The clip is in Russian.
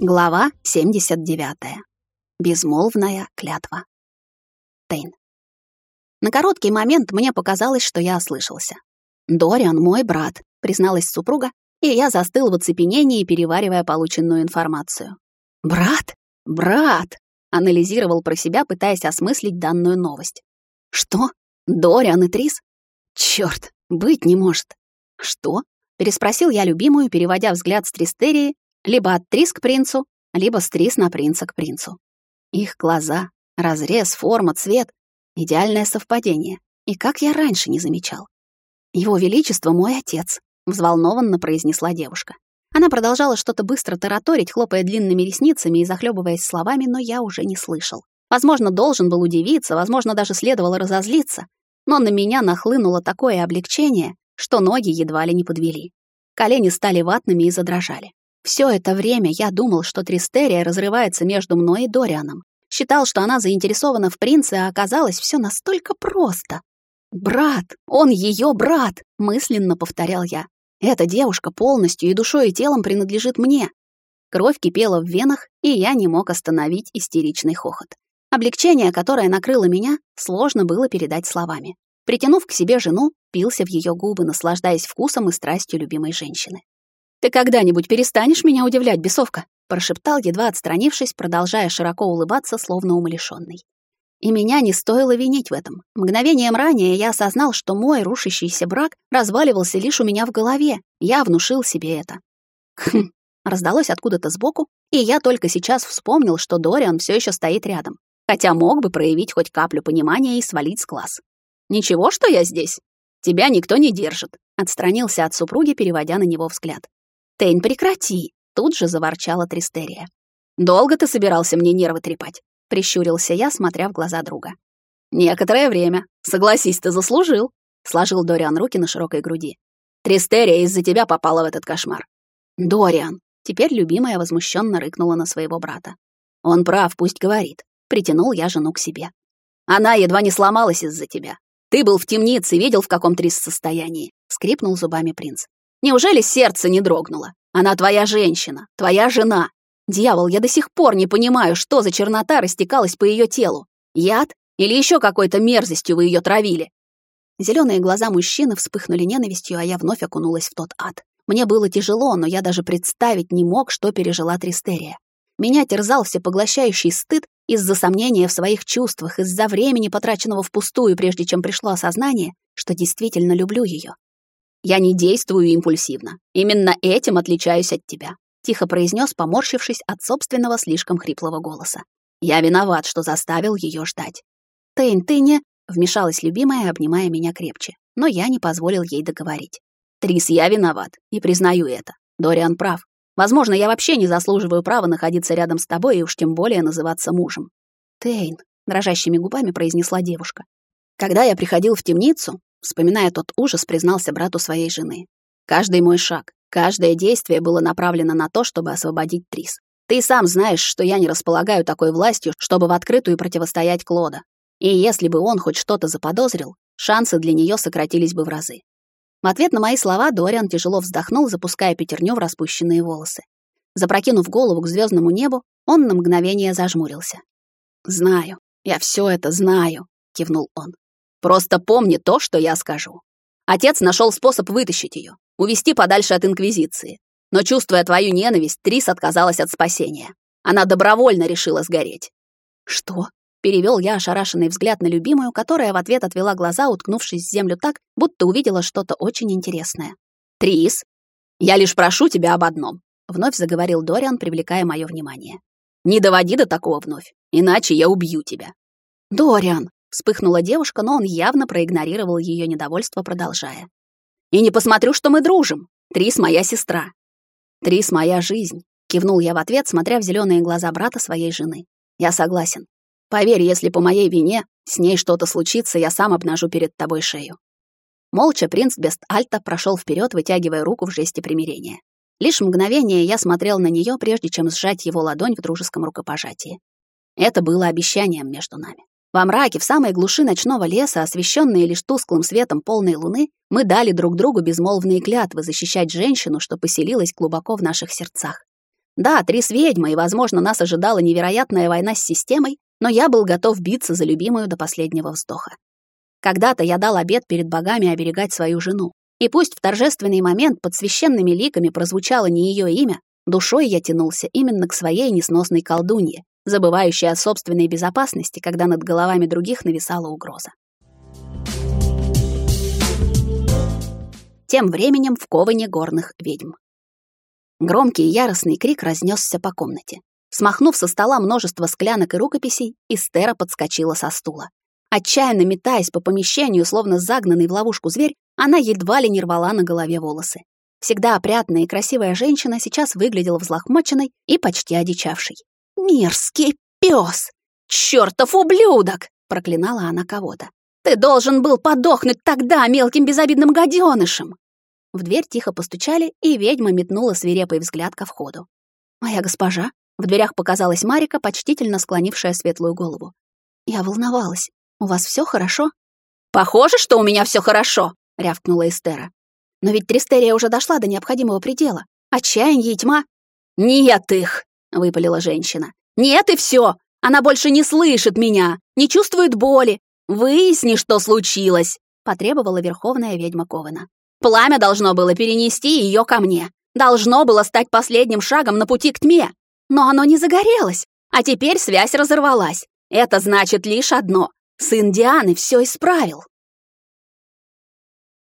Глава 79. Безмолвная клятва. Тейн. На короткий момент мне показалось, что я ослышался. «Дориан мой брат», — призналась супруга, и я застыл в оцепенении, переваривая полученную информацию. «Брат? Брат!» — анализировал про себя, пытаясь осмыслить данную новость. «Что? Дориан и Трис? Чёрт, быть не может!» «Что?» — переспросил я любимую, переводя взгляд с Тристерии либо от Трис к принцу, либо с Трис на принца к принцу. Их глаза, разрез, форма, цвет — идеальное совпадение. И как я раньше не замечал. «Его Величество мой отец», — взволнованно произнесла девушка. Она продолжала что-то быстро тараторить, хлопая длинными ресницами и захлебываясь словами, но я уже не слышал. Возможно, должен был удивиться, возможно, даже следовало разозлиться, но на меня нахлынуло такое облегчение, что ноги едва ли не подвели. Колени стали ватными и задрожали. Все это время я думал, что Тристерия разрывается между мной и Дорианом. Считал, что она заинтересована в принце, а оказалось все настолько просто. «Брат! Он ее брат!» — мысленно повторял я. «Эта девушка полностью и душой, и телом принадлежит мне». Кровь кипела в венах, и я не мог остановить истеричный хохот. Облегчение, которое накрыло меня, сложно было передать словами. Притянув к себе жену, пился в ее губы, наслаждаясь вкусом и страстью любимой женщины. «Ты когда-нибудь перестанешь меня удивлять, бесовка?» прошептал, едва отстранившись, продолжая широко улыбаться, словно умалишённый. И меня не стоило винить в этом. Мгновением ранее я осознал, что мой рушащийся брак разваливался лишь у меня в голове. Я внушил себе это. Хм, раздалось откуда-то сбоку, и я только сейчас вспомнил, что Дориан все еще стоит рядом, хотя мог бы проявить хоть каплю понимания и свалить с глаз. «Ничего, что я здесь? Тебя никто не держит», — отстранился от супруги, переводя на него взгляд. «Тейн, прекрати!» — тут же заворчала Тристерия. «Долго ты собирался мне нервы трепать?» — прищурился я, смотря в глаза друга. «Некоторое время. Согласись, ты заслужил», — сложил Дориан руки на широкой груди. «Тристерия из-за тебя попала в этот кошмар». «Дориан!» — теперь любимая возмущенно рыкнула на своего брата. «Он прав, пусть говорит». Притянул я жену к себе. «Она едва не сломалась из-за тебя. Ты был в темнице, видел, в каком Трис состоянии», — скрипнул зубами принц. Неужели сердце не дрогнуло? Она твоя женщина, твоя жена. Дьявол, я до сих пор не понимаю, что за чернота растекалась по ее телу. Яд или еще какой-то мерзостью вы ее травили? Зеленые глаза мужчины вспыхнули ненавистью, а я вновь окунулась в тот ад. Мне было тяжело, но я даже представить не мог, что пережила Тристерия. Меня терзал всепоглощающий стыд из-за сомнения в своих чувствах, из-за времени, потраченного впустую, прежде чем пришло осознание, что действительно люблю ее. Я не действую импульсивно. Именно этим отличаюсь от тебя», — тихо произнес, поморщившись от собственного слишком хриплого голоса. «Я виноват, что заставил ее ждать». «Тейн, ты не...» — вмешалась любимая, обнимая меня крепче, но я не позволил ей договорить. «Трис, я виноват, и признаю это. Дориан прав. Возможно, я вообще не заслуживаю права находиться рядом с тобой и уж тем более называться мужем». «Тейн», — дрожащими губами произнесла девушка. «Когда я приходил в темницу, Вспоминая тот ужас, признался брату своей жены. Каждый мой шаг, каждое действие было направлено на то, чтобы освободить Трис. Ты сам знаешь, что я не располагаю такой властью, чтобы в открытую противостоять Клода. И если бы он хоть что-то заподозрил, шансы для нее сократились бы в разы. В ответ на мои слова Дориан тяжело вздохнул, запуская пятерню в распущенные волосы. Запрокинув голову к звездному небу, он на мгновение зажмурился. «Знаю, я все это знаю», — кивнул он. Просто помни то, что я скажу. Отец нашел способ вытащить ее, увести подальше от Инквизиции. Но, чувствуя твою ненависть, Трис отказалась от спасения. Она добровольно решила сгореть. «Что?» — перевел я ошарашенный взгляд на любимую, которая в ответ отвела глаза, уткнувшись в землю так, будто увидела что-то очень интересное. «Трис, я лишь прошу тебя об одном», — вновь заговорил Дориан, привлекая мое внимание. «Не доводи до такого вновь, иначе я убью тебя». «Дориан!» Вспыхнула девушка, но он явно проигнорировал ее недовольство, продолжая. «И не посмотрю, что мы дружим. Трис моя сестра. Трис моя жизнь», — кивнул я в ответ, смотря в зеленые глаза брата своей жены. «Я согласен. Поверь, если по моей вине с ней что-то случится, я сам обнажу перед тобой шею». Молча принц Бест-Альта прошел вперед, вытягивая руку в жесте примирения. Лишь мгновение я смотрел на нее, прежде чем сжать его ладонь в дружеском рукопожатии. Это было обещанием между нами. Во мраке, в самой глуши ночного леса, освещенные лишь тусклым светом полной луны, мы дали друг другу безмолвные клятвы защищать женщину, что поселилась глубоко в наших сердцах. Да, Трис ведьма, и, возможно, нас ожидала невероятная война с системой, но я был готов биться за любимую до последнего вздоха. Когда-то я дал обет перед богами оберегать свою жену. И пусть в торжественный момент под священными ликами прозвучало не ее имя, душой я тянулся именно к своей несносной колдунье, забывающей о собственной безопасности, когда над головами других нависала угроза. Тем временем в коване горных ведьм. Громкий яростный крик разнесся по комнате. Смахнув со стола множество склянок и рукописей, Истера подскочила со стула. Отчаянно метаясь по помещению, словно загнанный в ловушку зверь, она едва ли не рвала на голове волосы. Всегда опрятная и красивая женщина сейчас выглядела взлохмоченной и почти одичавшей. «Мерзкий пес! Чёртов ублюдок!» — проклинала она кого-то. «Ты должен был подохнуть тогда мелким безобидным гаденышем!» В дверь тихо постучали, и ведьма метнула свирепый взгляд ко входу. «Моя госпожа!» В дверях показалась Марика, почтительно склонившая светлую голову. Я волновалась. У вас все хорошо?» «Похоже, что у меня все хорошо», — рявкнула Эстера. «Но ведь Тристерия уже дошла до необходимого предела. Отчаяние и тьма». «Нет их!» — выпалила женщина. «Нет и все! Она больше не слышит меня, не чувствует боли. Выясни, что случилось!» — потребовала верховная ведьма Кована. «Пламя должно было перенести ее ко мне. Должно было стать последним шагом на пути к тьме. Но оно не загорелось, а теперь связь разорвалась. Это значит лишь одно. Сын Дианы все исправил.